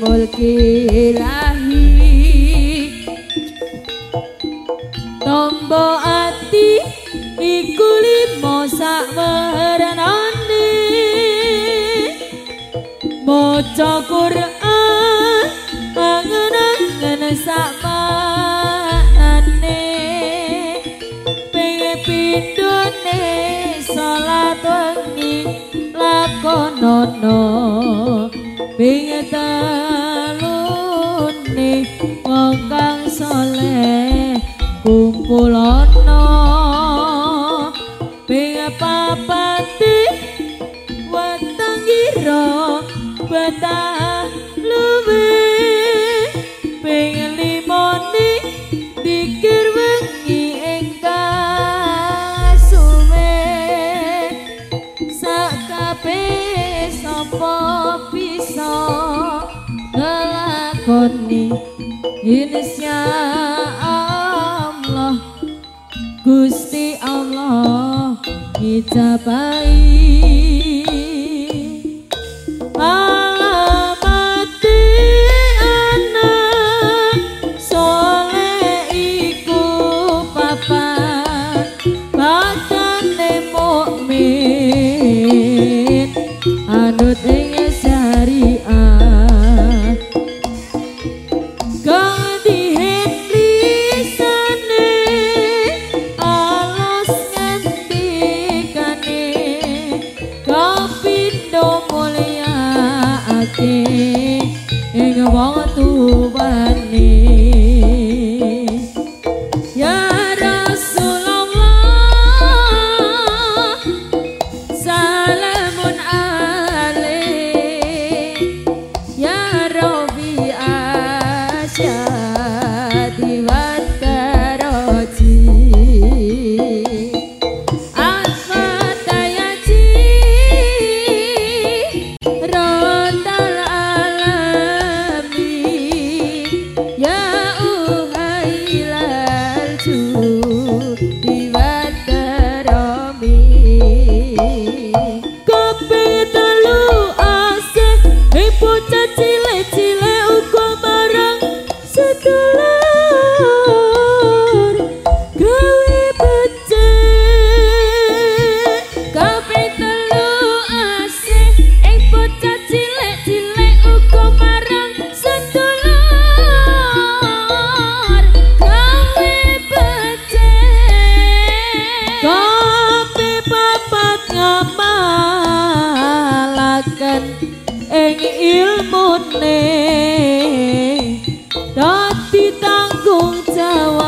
mulki kilahi tombo ati iku limo sak meranane maca Quran angen-angen sak lakonono. Bingetan. oleh kumpulana ping papati watang ira betah luwe ping limoni dikir wengi ing kasume sak kabeh sapa bisa kasih. Insya Allah Gusti Allah Kita baik. Pero ing ilmune dadi tanggung jawab.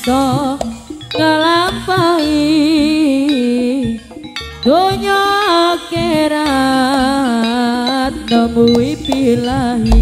Iso ngelampaui donya akhirat nemui bilahi